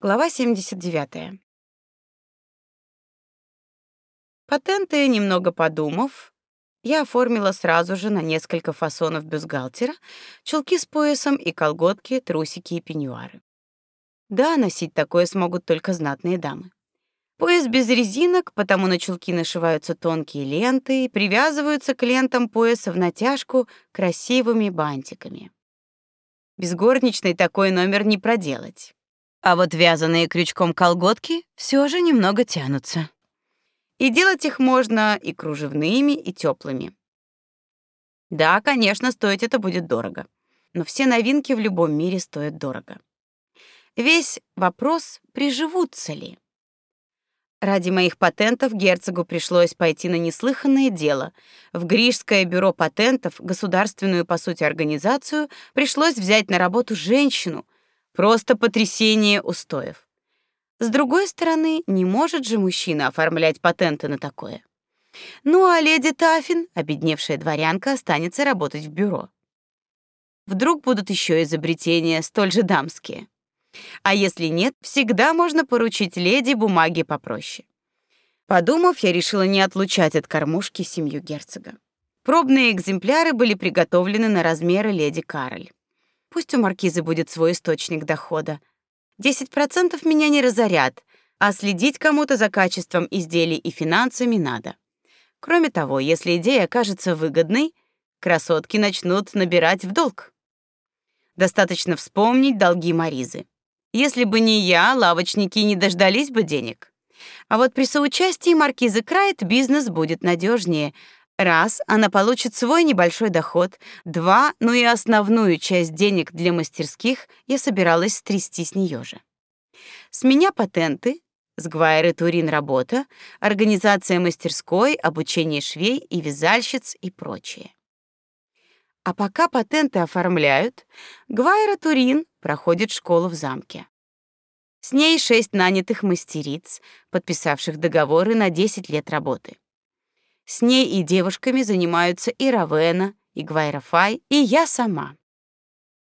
Глава 79. Патенты, немного подумав, я оформила сразу же на несколько фасонов бюстгальтера, чулки с поясом и колготки, трусики и пеньюары. Да, носить такое смогут только знатные дамы. Пояс без резинок, потому на чулки нашиваются тонкие ленты и привязываются к лентам пояса в натяжку красивыми бантиками. Без горничной такой номер не проделать. А вот вязаные крючком колготки все же немного тянутся. И делать их можно и кружевными, и теплыми. Да, конечно, стоить это будет дорого. Но все новинки в любом мире стоят дорого. Весь вопрос, приживутся ли. Ради моих патентов герцогу пришлось пойти на неслыханное дело. В Гришское бюро патентов, государственную по сути организацию, пришлось взять на работу женщину — Просто потрясение устоев. С другой стороны, не может же мужчина оформлять патенты на такое. Ну а леди Тафин, обедневшая дворянка, останется работать в бюро. Вдруг будут еще изобретения столь же дамские. А если нет, всегда можно поручить леди бумаги попроще. Подумав, я решила не отлучать от кормушки семью герцога. Пробные экземпляры были приготовлены на размеры леди Кароль. Пусть у маркизы будет свой источник дохода. 10% меня не разорят, а следить кому-то за качеством изделий и финансами надо. Кроме того, если идея окажется выгодной, красотки начнут набирать в долг. Достаточно вспомнить долги Маризы. Если бы не я, лавочники не дождались бы денег. А вот при соучастии маркизы Крайт бизнес будет надежнее, Раз, она получит свой небольшой доход. Два, ну и основную часть денег для мастерских я собиралась стрясти с нее же. С меня патенты, с Гвайры Турин работа, организация мастерской, обучение швей и вязальщиц и прочее. А пока патенты оформляют, Гвайра Турин проходит школу в замке. С ней шесть нанятых мастериц, подписавших договоры на 10 лет работы. С ней и девушками занимаются и Равена, и Гвайра Фай, и я сама.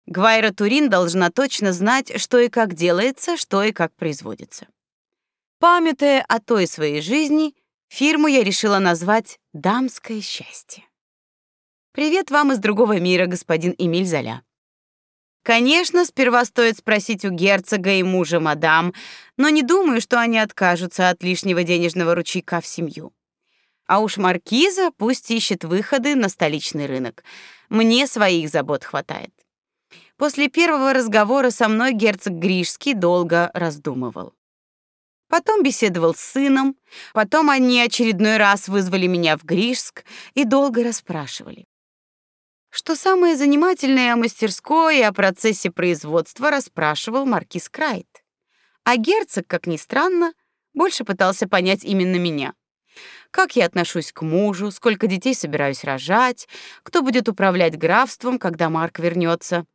Гвайра Турин должна точно знать, что и как делается, что и как производится. Памятая о той своей жизни, фирму я решила назвать «Дамское счастье». Привет вам из другого мира, господин Эмиль Золя. Конечно, сперва стоит спросить у герцога и мужа мадам, но не думаю, что они откажутся от лишнего денежного ручейка в семью. А уж маркиза пусть ищет выходы на столичный рынок. Мне своих забот хватает. После первого разговора со мной герцог Гришский долго раздумывал. Потом беседовал с сыном, потом они очередной раз вызвали меня в Гришск и долго расспрашивали. Что самое занимательное о мастерской и о процессе производства расспрашивал маркиз Крайт. А герцог, как ни странно, больше пытался понять именно меня как я отношусь к мужу, сколько детей собираюсь рожать, кто будет управлять графством, когда Марк вернется.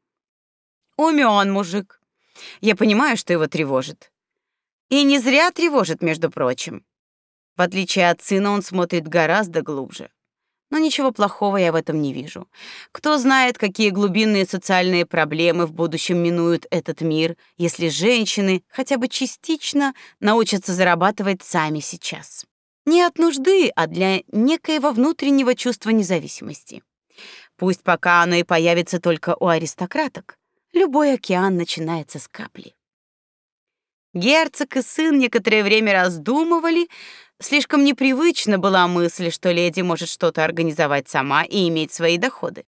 Умён мужик. Я понимаю, что его тревожит. И не зря тревожит, между прочим. В отличие от сына, он смотрит гораздо глубже. Но ничего плохого я в этом не вижу. Кто знает, какие глубинные социальные проблемы в будущем минуют этот мир, если женщины хотя бы частично научатся зарабатывать сами сейчас. Не от нужды, а для некоего внутреннего чувства независимости. Пусть пока оно и появится только у аристократок, любой океан начинается с капли. Герцог и сын некоторое время раздумывали, слишком непривычна была мысль, что леди может что-то организовать сама и иметь свои доходы.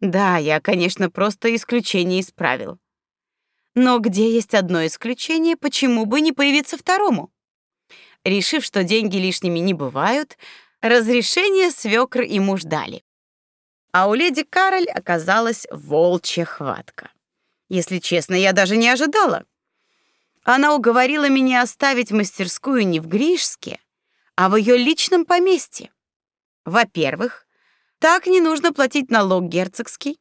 Да, я, конечно, просто исключение из правил. Но где есть одно исключение, почему бы не появиться второму? Решив, что деньги лишними не бывают, разрешение свекр и муж дали. А у леди Кароль оказалась волчья хватка. Если честно, я даже не ожидала. Она уговорила меня оставить мастерскую не в Гришске, а в ее личном поместье. Во-первых, так не нужно платить налог герцогский.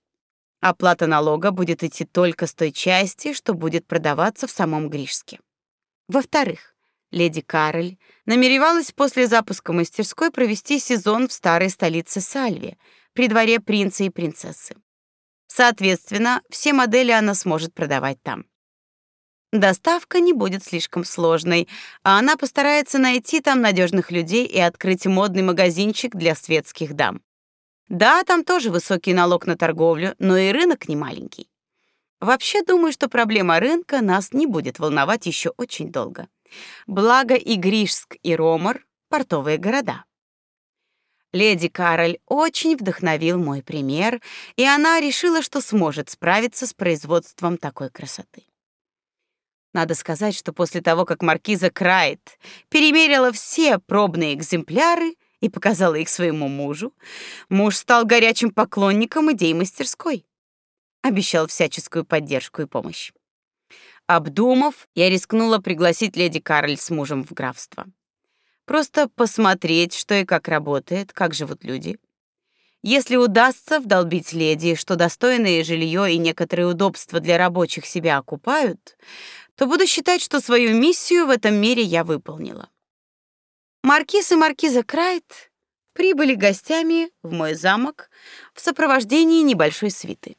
Оплата налога будет идти только с той части, что будет продаваться в самом Гришске. Во-вторых, Леди Кароль намеревалась после запуска мастерской провести сезон в старой столице Сальве, при дворе принца и принцессы. Соответственно, все модели она сможет продавать там. Доставка не будет слишком сложной, а она постарается найти там надежных людей и открыть модный магазинчик для светских дам. Да, там тоже высокий налог на торговлю, но и рынок не маленький. Вообще, думаю, что проблема рынка нас не будет волновать еще очень долго. Благо и Гришск, и Ромар — портовые города. Леди Кароль очень вдохновил мой пример, и она решила, что сможет справиться с производством такой красоты. Надо сказать, что после того, как маркиза Крайт перемерила все пробные экземпляры и показала их своему мужу, муж стал горячим поклонником идей мастерской. Обещал всяческую поддержку и помощь. Обдумав, я рискнула пригласить леди Карль с мужем в графство. Просто посмотреть, что и как работает, как живут люди. Если удастся вдолбить леди, что достойное жилье и некоторые удобства для рабочих себя окупают, то буду считать, что свою миссию в этом мире я выполнила. Маркиз и маркиза Крайт прибыли гостями в мой замок в сопровождении небольшой свиты.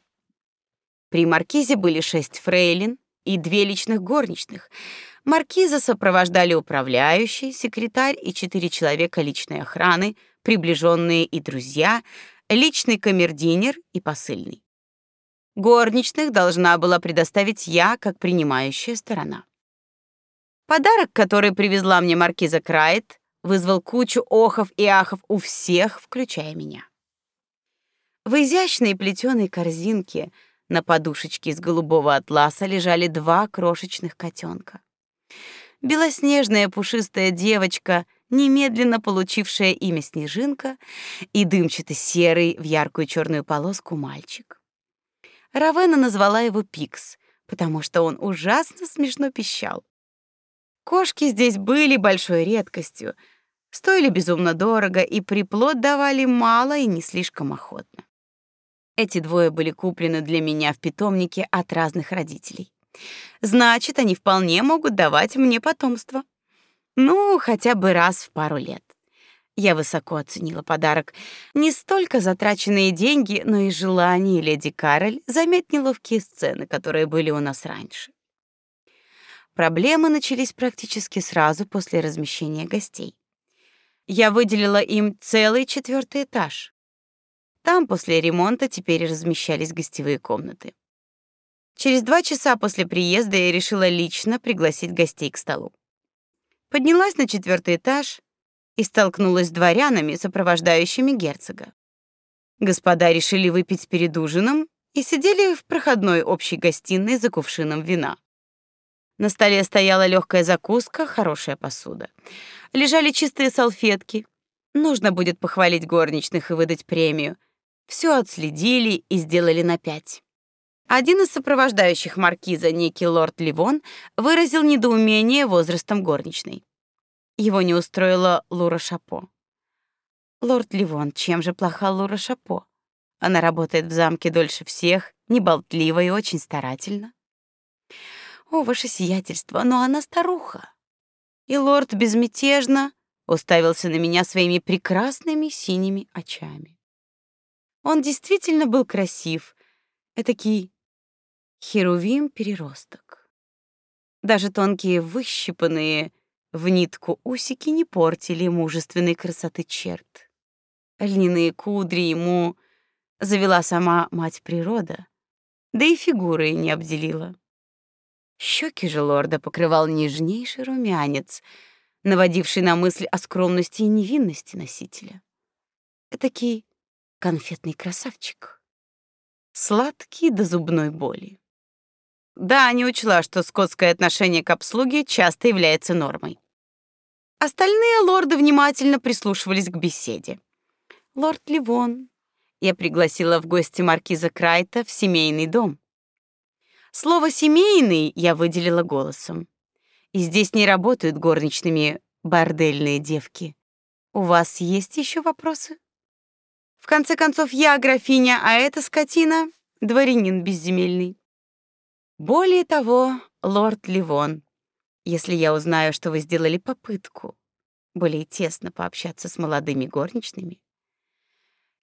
При маркизе были шесть фрейлин и две личных горничных. Маркиза сопровождали управляющий, секретарь и четыре человека личной охраны, приближенные и друзья, личный камердинер и посыльный. Горничных должна была предоставить я, как принимающая сторона. Подарок, который привезла мне маркиза Крайт, вызвал кучу охов и ахов у всех, включая меня. В изящной плетеной корзинке на подушечке из голубого атласа лежали два крошечных котенка. Белоснежная пушистая девочка, немедленно получившая имя Снежинка, и дымчато-серый в яркую черную полоску мальчик. Равена назвала его Пикс, потому что он ужасно смешно пищал. Кошки здесь были большой редкостью, стоили безумно дорого и приплод давали мало и не слишком охотно. Эти двое были куплены для меня в питомнике от разных родителей. Значит, они вполне могут давать мне потомство. Ну, хотя бы раз в пару лет. Я высоко оценила подарок. Не столько затраченные деньги, но и желание леди Кароль заметить неловкие сцены, которые были у нас раньше. Проблемы начались практически сразу после размещения гостей. Я выделила им целый четвертый этаж. Там после ремонта теперь размещались гостевые комнаты. Через два часа после приезда я решила лично пригласить гостей к столу. Поднялась на четвертый этаж, и столкнулась с дворянами, сопровождающими герцога. Господа решили выпить перед ужином и сидели в проходной общей гостиной за кувшином вина. На столе стояла легкая закуска, хорошая посуда. Лежали чистые салфетки. Нужно будет похвалить горничных и выдать премию. Все отследили и сделали на пять. Один из сопровождающих маркиза, некий лорд Ливон, выразил недоумение возрастом горничной. Его не устроила Лура Шапо. Лорд Ливон, чем же плоха Лура Шапо? Она работает в замке дольше всех, неболтлива и очень старательна. О, ваше сиятельство, но она старуха. И лорд безмятежно уставился на меня своими прекрасными синими очами. Он действительно был красив, этакий херувим-переросток. Даже тонкие выщипанные в нитку усики не портили мужественной красоты черт. Льняные кудри ему завела сама мать природа, да и фигуры не обделила. Щеки же лорда покрывал нежнейший румянец, наводивший на мысль о скромности и невинности носителя. Этакий конфетный красавчик, сладкий до зубной боли. Да, не учла, что скотское отношение к обслуге часто является нормой. Остальные лорды внимательно прислушивались к беседе. Лорд Ливон. Я пригласила в гости маркиза Крайта в семейный дом. Слово «семейный» я выделила голосом. И здесь не работают горничными бордельные девки. У вас есть еще вопросы? В конце концов, я графиня, а эта скотина — дворянин безземельный. Более того, лорд Ливон, если я узнаю, что вы сделали попытку более тесно пообщаться с молодыми горничными,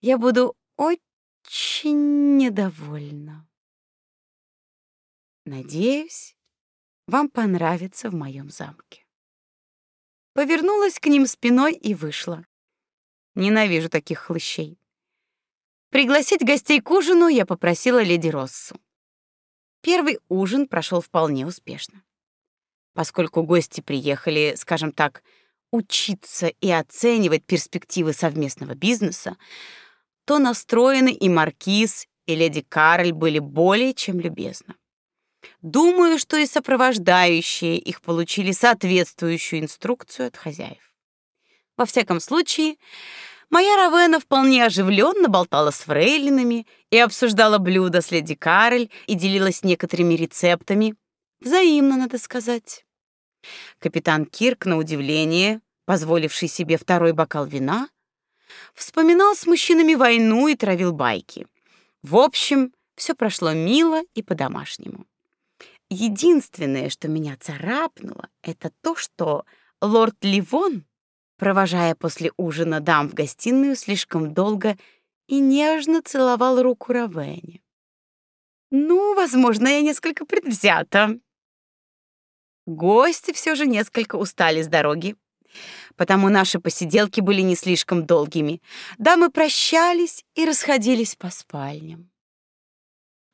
я буду очень недовольна. Надеюсь, вам понравится в моем замке. Повернулась к ним спиной и вышла. Ненавижу таких хлыщей. Пригласить гостей к ужину я попросила леди Россу. Первый ужин прошел вполне успешно. Поскольку гости приехали, скажем так, учиться и оценивать перспективы совместного бизнеса, то настроены и маркиз, и леди Кароль были более чем любезны. Думаю, что и сопровождающие их получили соответствующую инструкцию от хозяев. Во всяком случае, моя Равена вполне оживленно болтала с фрейлинами и обсуждала блюда с леди Кароль и делилась некоторыми рецептами. Взаимно, надо сказать. Капитан Кирк, на удивление, позволивший себе второй бокал вина, вспоминал с мужчинами войну и травил байки. В общем, все прошло мило и по-домашнему. Единственное, что меня царапнуло, это то, что лорд Ливон, провожая после ужина дам в гостиную, слишком долго и нежно целовал руку Равене. Ну, возможно, я несколько предвзята. Гости все же несколько устали с дороги, потому наши посиделки были не слишком долгими. Дамы прощались и расходились по спальням.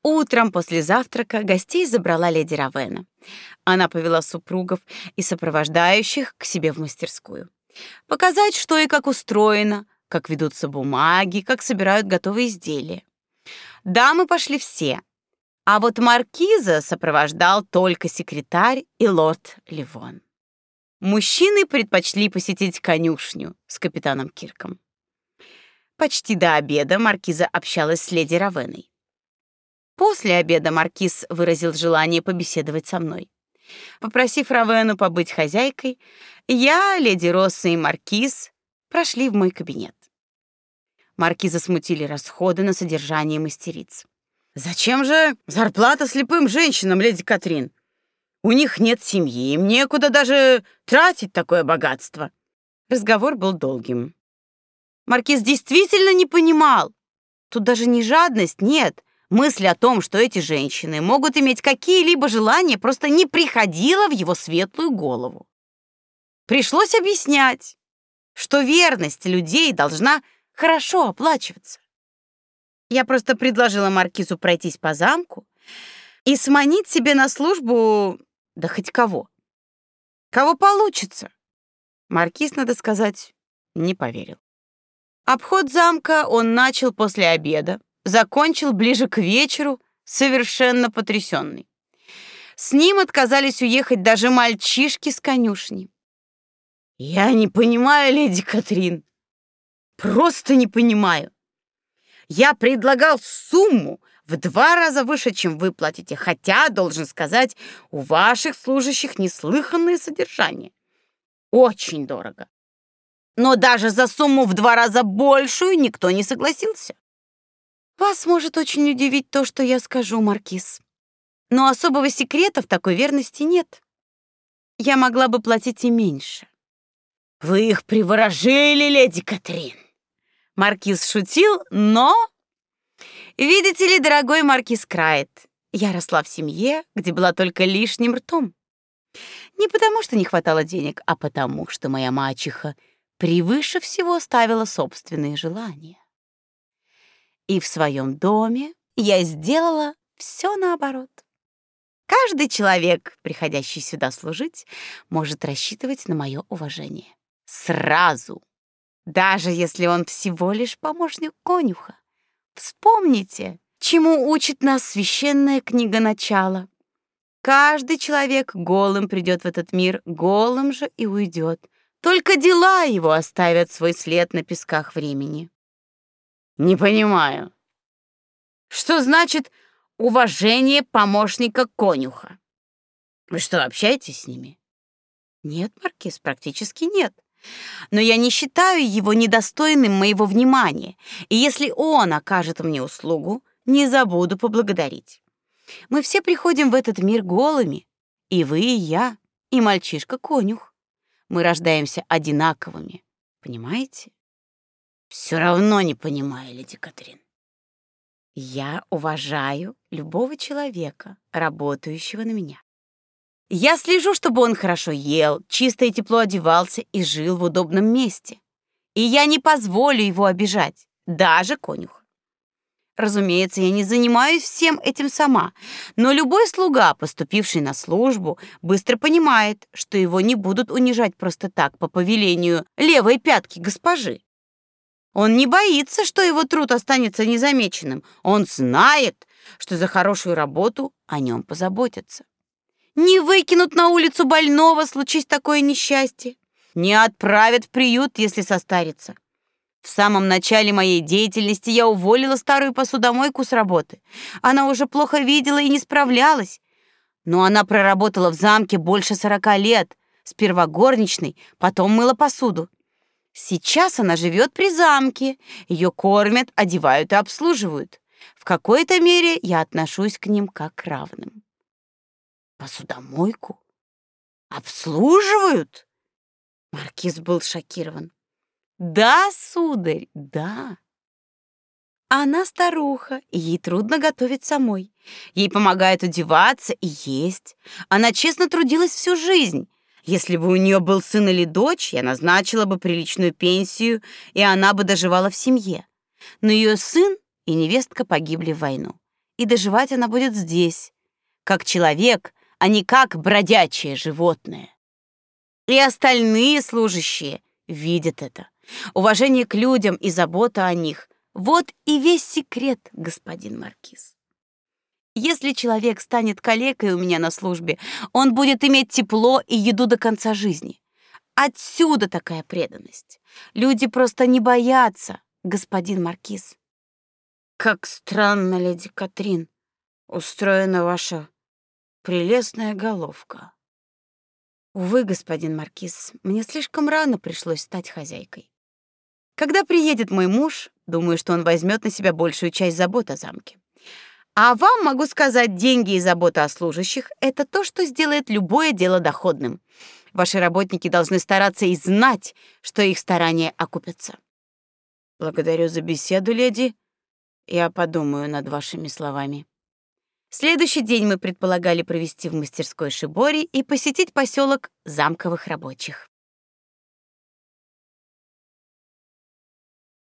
Утром после завтрака гостей забрала леди Равена. Она повела супругов и сопровождающих к себе в мастерскую. Показать, что и как устроено, как ведутся бумаги, как собирают готовые изделия. Дамы пошли все, а вот маркиза сопровождал только секретарь и лорд Ливон. Мужчины предпочли посетить конюшню с капитаном Кирком. Почти до обеда маркиза общалась с леди Равеной. После обеда маркиз выразил желание побеседовать со мной. Попросив Равену побыть хозяйкой, я, леди Росса и маркиз прошли в мой кабинет. Маркиза смутили расходы на содержание мастериц. Зачем же зарплата слепым женщинам, леди Катрин? У них нет семьи, им некуда даже тратить такое богатство. Разговор был долгим. Маркиз действительно не понимал. Тут даже не жадность, нет. Мысль о том, что эти женщины могут иметь какие-либо желания, просто не приходила в его светлую голову. Пришлось объяснять, что верность людей должна хорошо оплачиваться. Я просто предложила маркизу пройтись по замку и сманить себе на службу да хоть кого. Кого получится. Маркиз, надо сказать, не поверил. Обход замка он начал после обеда, закончил ближе к вечеру, совершенно потрясенный. С ним отказались уехать даже мальчишки с конюшни. Я не понимаю, леди Катрин. Просто не понимаю. Я предлагал сумму, в два раза выше, чем вы платите, хотя, должен сказать, у ваших служащих неслыханное содержание. Очень дорого. Но даже за сумму в два раза большую никто не согласился. Вас может очень удивить то, что я скажу, маркиз. Но особого секрета в такой верности нет. Я могла бы платить и меньше. Вы их приворожили, леди Катрин. Маркиз шутил, но Видите ли, дорогой маркиз Крайт, я росла в семье, где была только лишним ртом. Не потому, что не хватало денег, а потому, что моя мачеха превыше всего ставила собственные желания. И в своем доме я сделала все наоборот. Каждый человек, приходящий сюда служить, может рассчитывать на мое уважение. Сразу. Даже если он всего лишь помощник конюха. Вспомните, чему учит нас священная книга начала. Каждый человек голым придет в этот мир, голым же и уйдет. Только дела его оставят свой след на песках времени. Не понимаю. Что значит уважение помощника конюха? Вы что, общаетесь с ними? Нет, маркиз, практически нет но я не считаю его недостойным моего внимания, и если он окажет мне услугу, не забуду поблагодарить. Мы все приходим в этот мир голыми, и вы, и я, и мальчишка-конюх. Мы рождаемся одинаковыми, понимаете? Все равно не понимаю, леди Катрин. Я уважаю любого человека, работающего на меня. Я слежу, чтобы он хорошо ел, чисто и тепло одевался и жил в удобном месте. И я не позволю его обижать, даже конюх. Разумеется, я не занимаюсь всем этим сама, но любой слуга, поступивший на службу, быстро понимает, что его не будут унижать просто так по повелению левой пятки госпожи. Он не боится, что его труд останется незамеченным. Он знает, что за хорошую работу о нем позаботятся. Не выкинут на улицу больного, случись такое несчастье. Не отправят в приют, если состарится. В самом начале моей деятельности я уволила старую посудомойку с работы. Она уже плохо видела и не справлялась. Но она проработала в замке больше сорока лет. Сперва горничной, потом мыла посуду. Сейчас она живет при замке. Ее кормят, одевают и обслуживают. В какой-то мере я отношусь к ним как к равным. Посудомойку? Обслуживают? Маркиз был шокирован. Да, сударь, да. Она старуха, и ей трудно готовить самой. Ей помогает одеваться и есть. Она честно трудилась всю жизнь. Если бы у нее был сын или дочь, я назначила бы приличную пенсию, и она бы доживала в семье. Но ее сын и невестка погибли в войну. И доживать она будет здесь, как человек, а не как бродячее животное. И остальные служащие видят это. Уважение к людям и забота о них — вот и весь секрет, господин Маркиз. Если человек станет калекой у меня на службе, он будет иметь тепло и еду до конца жизни. Отсюда такая преданность. Люди просто не боятся, господин Маркиз. Как странно, леди Катрин, устроена ваша прелестная головка. Увы, господин Маркиз, мне слишком рано пришлось стать хозяйкой. Когда приедет мой муж, думаю, что он возьмет на себя большую часть забот о замке. А вам могу сказать, деньги и забота о служащих — это то, что сделает любое дело доходным. Ваши работники должны стараться и знать, что их старания окупятся. Благодарю за беседу, леди. Я подумаю над вашими словами. Следующий день мы предполагали провести в мастерской Шибори и посетить поселок замковых рабочих.